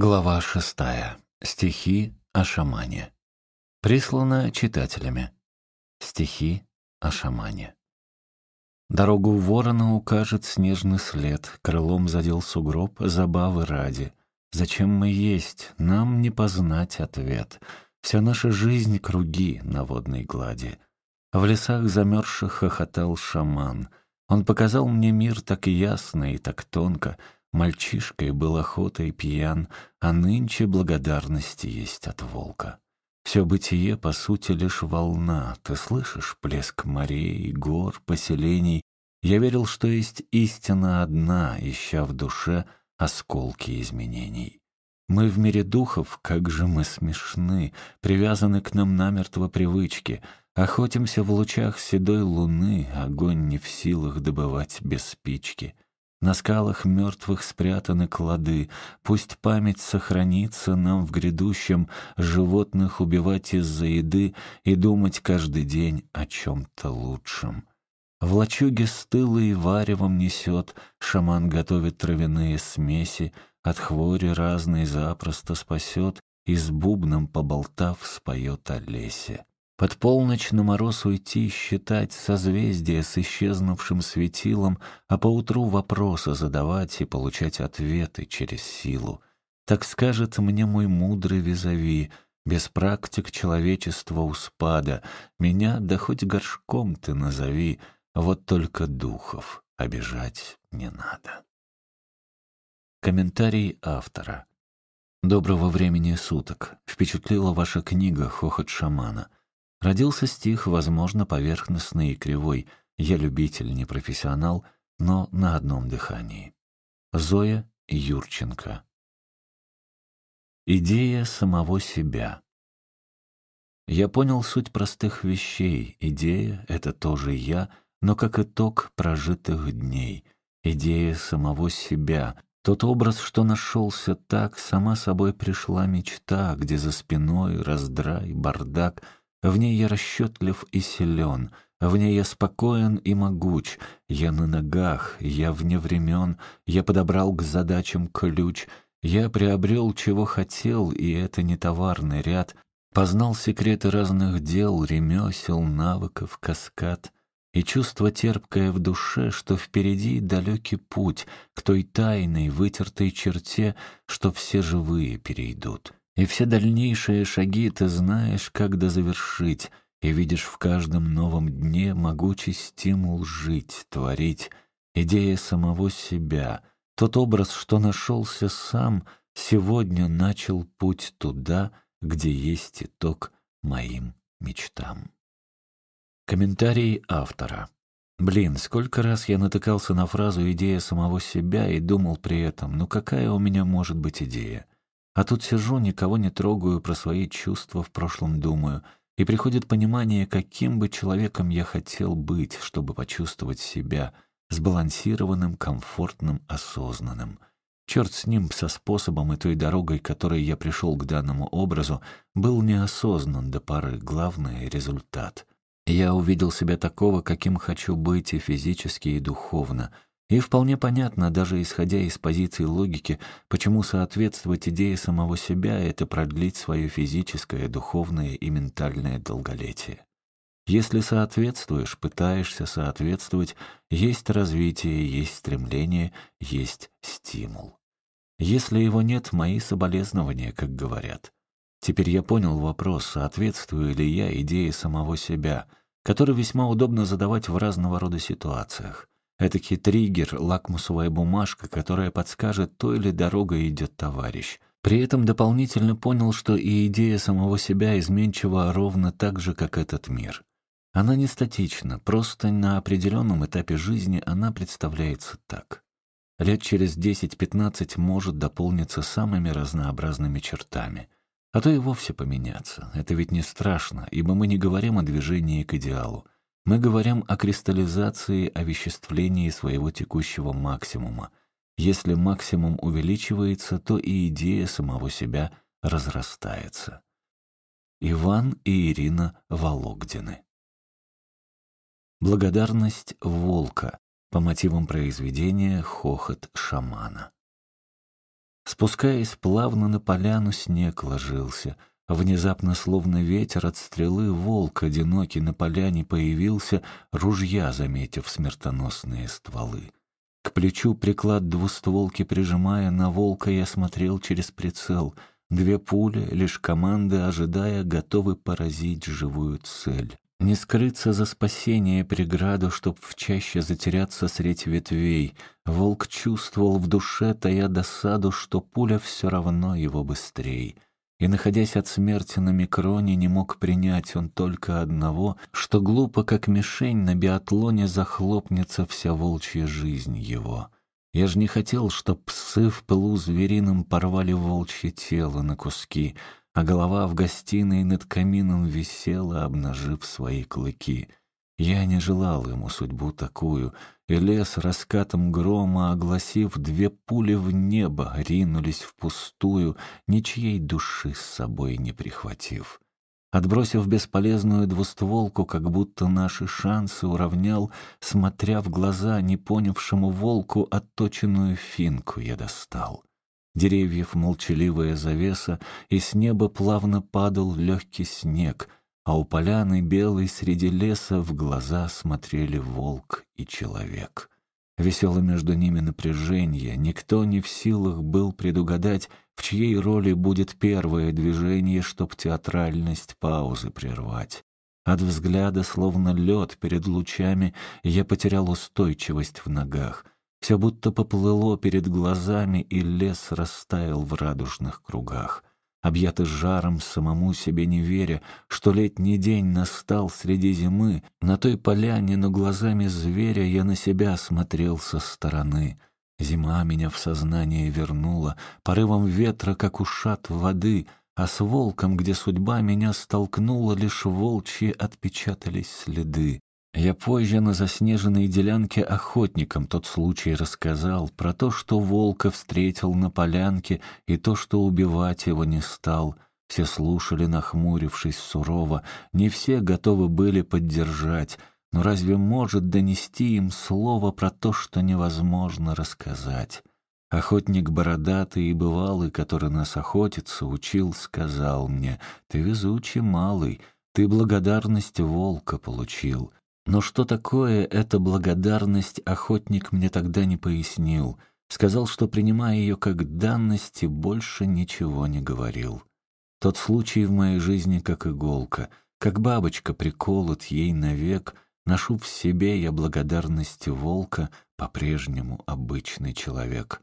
Глава шестая. Стихи о шамане. Прислано читателями. Стихи о шамане. Дорогу ворона укажет снежный след, Крылом задел сугроб забавы ради. Зачем мы есть, нам не познать ответ. Вся наша жизнь — круги на водной глади. В лесах замерзших хохотал шаман. Он показал мне мир так ясно и так тонко — Мальчишкой был охотой пьян, а нынче благодарности есть от волка. Все бытие, по сути, лишь волна. Ты слышишь плеск морей, гор, поселений. Я верил, что есть истина одна, ища в душе осколки изменений. Мы в мире духов, как же мы смешны, привязаны к нам намертво привычки. Охотимся в лучах седой луны, огонь не в силах добывать без спички. На скалах мертвых спрятаны клады. Пусть память сохранится нам в грядущем Животных убивать из-за еды И думать каждый день о чем-то лучшем. В лачуге стылый варевом несет, Шаман готовит травяные смеси, От хвори разной запросто спасет И с бубном поболтав споет о лесе. Под полночь на мороз уйти, считать созвездия с исчезнувшим светилом, а поутру вопросы задавать и получать ответы через силу. Так скажет мне мой мудрый визави, без практик человечества у спада, меня да хоть горшком ты назови, вот только духов обижать не надо. Комментарий автора. Доброго времени суток. Впечатлила ваша книга «Хохот шамана». Родился стих, возможно, поверхностный и кривой. Я любитель, не профессионал, но на одном дыхании. Зоя Юрченко. Идея самого себя. Я понял суть простых вещей. Идея — это тоже я, но как итог прожитых дней. Идея самого себя. Тот образ, что нашелся так, сама собой пришла мечта, где за спиной раздрай, бардак — в ней я расчетлив и силен, в ней я спокоен и могуч, я на ногах, я вне времен, я подобрал к задачам ключ, я приобрел, чего хотел, и это не товарный ряд, познал секреты разных дел, ремесел, навыков, каскад — и чувство терпкое в душе, что впереди далекий путь к той тайной, вытертой черте, что все живые перейдут. И все дальнейшие шаги ты знаешь, как дозавершить, и видишь в каждом новом дне могучий стимул жить, творить, идея самого себя. Тот образ, что нашелся сам, сегодня начал путь туда, где есть итог моим мечтам. Комментарий автора. Блин, сколько раз я натыкался на фразу «идея самого себя» и думал при этом, ну какая у меня может быть идея? А тут сижу, никого не трогаю, про свои чувства в прошлом думаю, и приходит понимание, каким бы человеком я хотел быть, чтобы почувствовать себя сбалансированным, комфортным, осознанным. Черт с ним, со способом и той дорогой, которой я пришел к данному образу, был неосознан до поры, главный — результат. Я увидел себя такого, каким хочу быть и физически, и духовно — и вполне понятно, даже исходя из позиции логики, почему соответствовать идее самого себя — это продлить свое физическое, духовное и ментальное долголетие. Если соответствуешь, пытаешься соответствовать, есть развитие, есть стремление, есть стимул. Если его нет, мои соболезнования, как говорят. Теперь я понял вопрос, соответствую ли я идее самого себя, который весьма удобно задавать в разного рода ситуациях. Этакий триггер, лакмусовая бумажка, которая подскажет, той ли дорогой идет товарищ. При этом дополнительно понял, что и идея самого себя изменчива ровно так же, как этот мир. Она не статична, просто на определенном этапе жизни она представляется так. Лет через 10-15 может дополниться самыми разнообразными чертами. А то и вовсе поменяться. Это ведь не страшно, ибо мы не говорим о движении к идеалу. Мы говорим о кристаллизации, овеществлении своего текущего максимума. Если максимум увеличивается, то и идея самого себя разрастается. Иван и Ирина Вологдины Благодарность волка по мотивам произведения «Хохот шамана». Спускаясь плавно на поляну, снег ложился. Внезапно, словно ветер от стрелы, волк одинокий на поляне появился, ружья заметив смертоносные стволы. К плечу приклад двустволки прижимая, на волка я смотрел через прицел. Две пули, лишь команды ожидая, готовы поразить живую цель. Не скрыться за спасение преграду, чтоб в чаще затеряться средь ветвей. Волк чувствовал в душе, тая досаду, что пуля все равно его быстрей. И, находясь от смерти на микроне, не мог принять он только одного, что глупо, как мишень, на биатлоне захлопнется вся волчья жизнь его. Я ж не хотел, чтоб псы в пылу зверином порвали волчье тело на куски — а голова в гостиной над камином висела, обнажив свои клыки. Я не желал ему судьбу такую, и лес раскатом грома, огласив две пули в небо, ринулись впустую, ничьей души с собой не прихватив. Отбросив бесполезную двустволку, как будто наши шансы уравнял, смотря в глаза непонявшему волку, отточенную финку я достал деревьев молчаливая завеса, и с неба плавно падал легкий снег, а у поляны белой среди леса в глаза смотрели волк и человек. Весело между ними напряжение, никто не в силах был предугадать, в чьей роли будет первое движение, чтоб театральность паузы прервать. От взгляда, словно лед перед лучами, я потерял устойчивость в ногах — все будто поплыло перед глазами, и лес растаял в радужных кругах. Объятый жаром, самому себе не веря, что летний день настал среди зимы, на той поляне, но глазами зверя я на себя смотрел со стороны. Зима меня в сознание вернула, порывом ветра, как ушат воды, а с волком, где судьба меня столкнула, лишь волчьи отпечатались следы. Я позже на заснеженной делянке охотникам тот случай рассказал про то, что волка встретил на полянке и то, что убивать его не стал. Все слушали, нахмурившись сурово, не все готовы были поддержать. Но разве может донести им слово про то, что невозможно рассказать? Охотник бородатый и бывалый, который нас охотиться учил, сказал мне, «Ты везучий малый, ты благодарность волка получил». Но что такое эта благодарность, охотник мне тогда не пояснил. Сказал, что, принимая ее как данность, больше ничего не говорил. Тот случай в моей жизни как иголка, как бабочка приколот ей навек, ношу в себе я благодарности волка, по-прежнему обычный человек.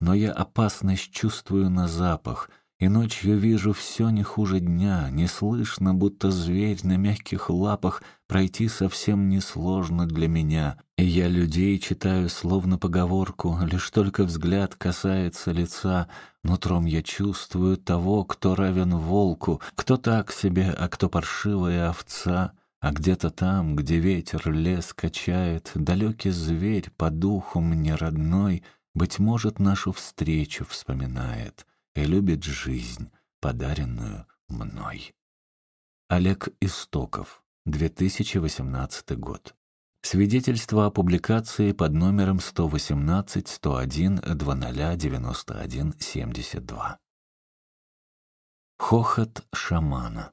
Но я опасность чувствую на запах — и ночью вижу все не хуже дня, не слышно, будто зверь на мягких лапах пройти совсем несложно для меня. И я людей читаю словно поговорку, лишь только взгляд касается лица. Нутром я чувствую того, кто равен волку, кто так себе, а кто паршивая овца. А где-то там, где ветер лес качает, далекий зверь по духу мне родной, быть может, нашу встречу вспоминает и любит жизнь, подаренную мной. Олег Истоков, 2018 год. Свидетельство о публикации под номером 118-101-0091-72. Хохот шамана.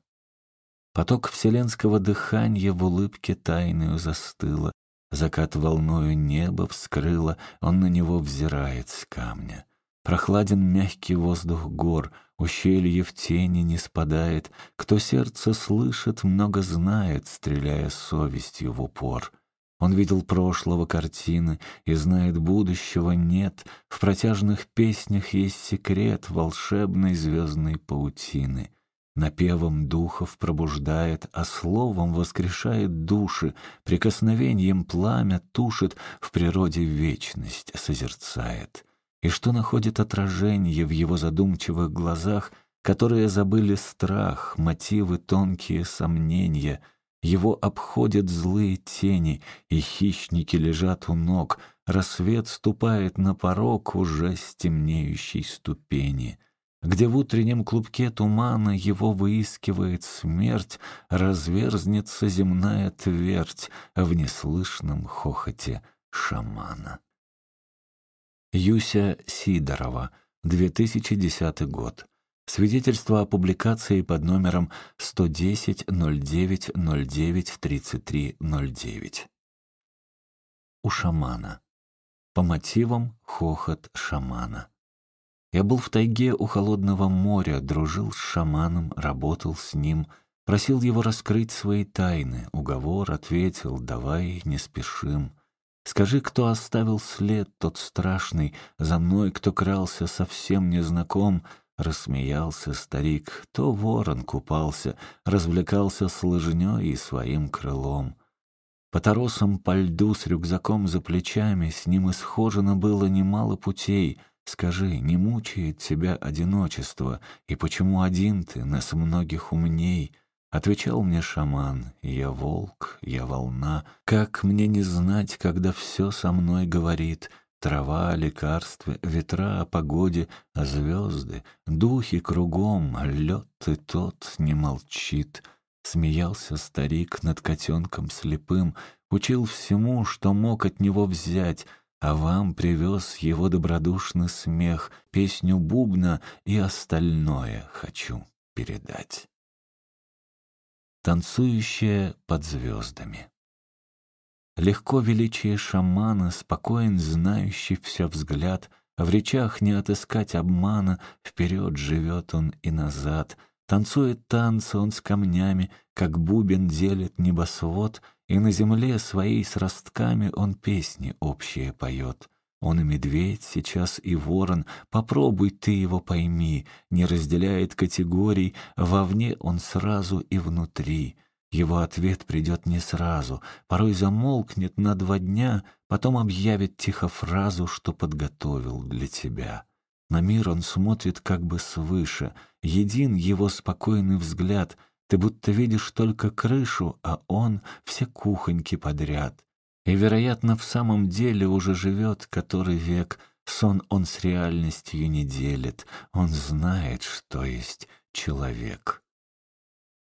Поток вселенского дыхания в улыбке тайную застыло, закат волною небо вскрыло, он на него взирает с камня. Прохладен мягкий воздух гор, ущелье в тени не спадает. Кто сердце слышит, много знает, стреляя совестью в упор. Он видел прошлого картины и знает будущего нет. В протяжных песнях есть секрет волшебной звездной паутины. Напевом духов пробуждает, а словом воскрешает души, прикосновением пламя тушит, в природе вечность созерцает и что находит отражение в его задумчивых глазах, которые забыли страх, мотивы тонкие сомнения. Его обходят злые тени, и хищники лежат у ног, рассвет ступает на порог уже стемнеющей ступени. Где в утреннем клубке тумана его выискивает смерть, разверзнется земная твердь в неслышном хохоте шамана. Юся Сидорова, 2010 год. Свидетельство о публикации под номером 110-09-09-33-09. У шамана. По мотивам хохот шамана. Я был в тайге у холодного моря, дружил с шаманом, работал с ним, просил его раскрыть свои тайны. Уговор ответил, давай не спешим. Скажи, кто оставил след тот страшный, за мной кто крался совсем незнаком, Рассмеялся старик, то ворон купался, развлекался с лыжнёй и своим крылом. По торосам по льду с рюкзаком за плечами с ним исхожено было немало путей. Скажи, не мучает тебя одиночество, и почему один ты, нас многих умней — Отвечал мне шаман, я волк, я волна. Как мне не знать, когда все со мной говорит? Трава, лекарства, ветра о погоде, а звезды, духи кругом, лед и тот не молчит. Смеялся старик над котенком слепым, учил всему, что мог от него взять, а вам привез его добродушный смех, песню бубна и остальное хочу передать танцующая под звездами. Легко величие шамана, спокоен знающий все взгляд, в речах не отыскать обмана, вперед живет он и назад. Танцует танцы он с камнями, как бубен делит небосвод, и на земле своей с ростками он песни общие поет. Он и медведь, сейчас и ворон, попробуй ты его пойми, не разделяет категорий, вовне он сразу и внутри. Его ответ придет не сразу, порой замолкнет на два дня, потом объявит тихо фразу, что подготовил для тебя. На мир он смотрит как бы свыше, един его спокойный взгляд, ты будто видишь только крышу, а он — все кухоньки подряд. И, вероятно, в самом деле уже живет который век. Сон он с реальностью не делит. Он знает, что есть человек.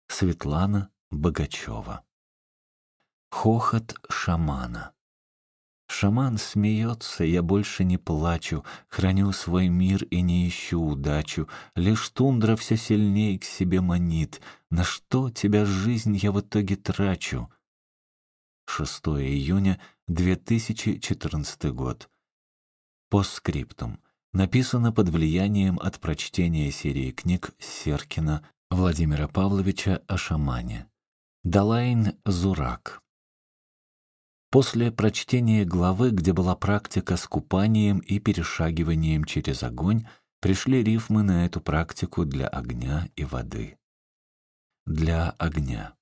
Светлана Богачева Хохот шамана Шаман смеется, я больше не плачу, Храню свой мир и не ищу удачу. Лишь тундра все сильнее к себе манит. На что тебя жизнь я в итоге трачу? 6 июня 2014 год. Постскриптум. Написано под влиянием от прочтения серии книг Серкина Владимира Павловича о шамане. Далайн Зурак. После прочтения главы, где была практика с купанием и перешагиванием через огонь, пришли рифмы на эту практику для огня и воды. Для огня.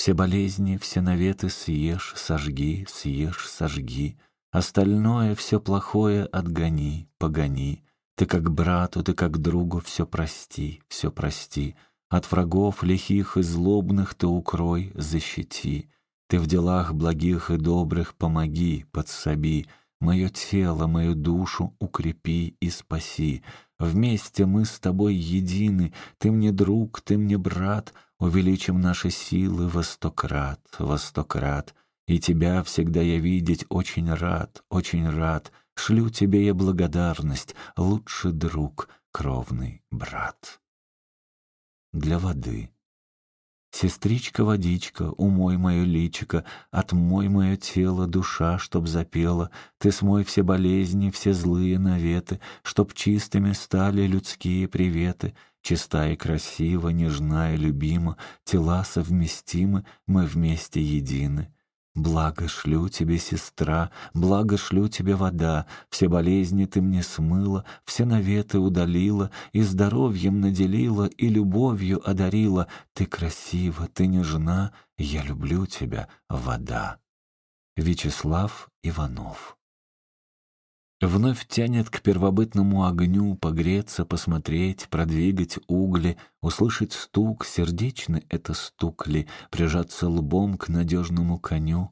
Все болезни, все наветы съешь, сожги, съешь, сожги. Остальное, все плохое отгони, погони. Ты как брату, ты как другу все прости, все прости. От врагов лихих и злобных ты укрой, защити. Ты в делах благих и добрых помоги, подсоби. Мое тело, мою душу укрепи и спаси. Вместе мы с тобой едины, ты мне друг, ты мне брат — Увеличим наши силы во сто крат, во сто крат. И тебя всегда я видеть очень рад, очень рад. Шлю тебе я благодарность, лучший друг, кровный брат. Для воды. Сестричка-водичка, умой мое личико, Отмой мое тело, душа, чтоб запела, Ты смой все болезни, все злые наветы, Чтоб чистыми стали людские приветы, Чиста и красива, нежна и любима, Тела совместимы, мы вместе едины. Благо шлю тебе, сестра, благо шлю тебе вода, Все болезни ты мне смыла, все наветы удалила, И здоровьем наделила, и любовью одарила. Ты красива, ты нежна, я люблю тебя, вода. Вячеслав Иванов Вновь тянет к первобытному огню погреться, посмотреть, продвигать угли, услышать стук, сердечный это стук ли, прижаться лбом к надежному коню,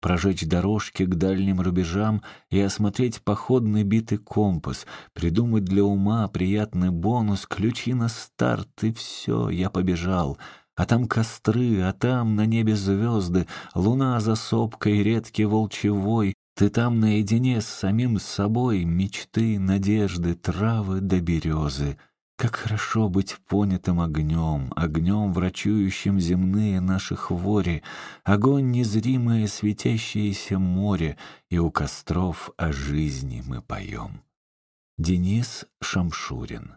прожечь дорожки к дальним рубежам и осмотреть походный битый компас, придумать для ума приятный бонус, ключи на старт, и все, я побежал — а там костры, а там на небе звезды, луна за сопкой, редкий волчевой, Ты там наедине с самим собой, мечты, надежды, травы да березы. Как хорошо быть понятым огнем, огнем, врачующим земные наши хвори, огонь незримое светящееся море, и у костров о жизни мы поем. Денис Шамшурин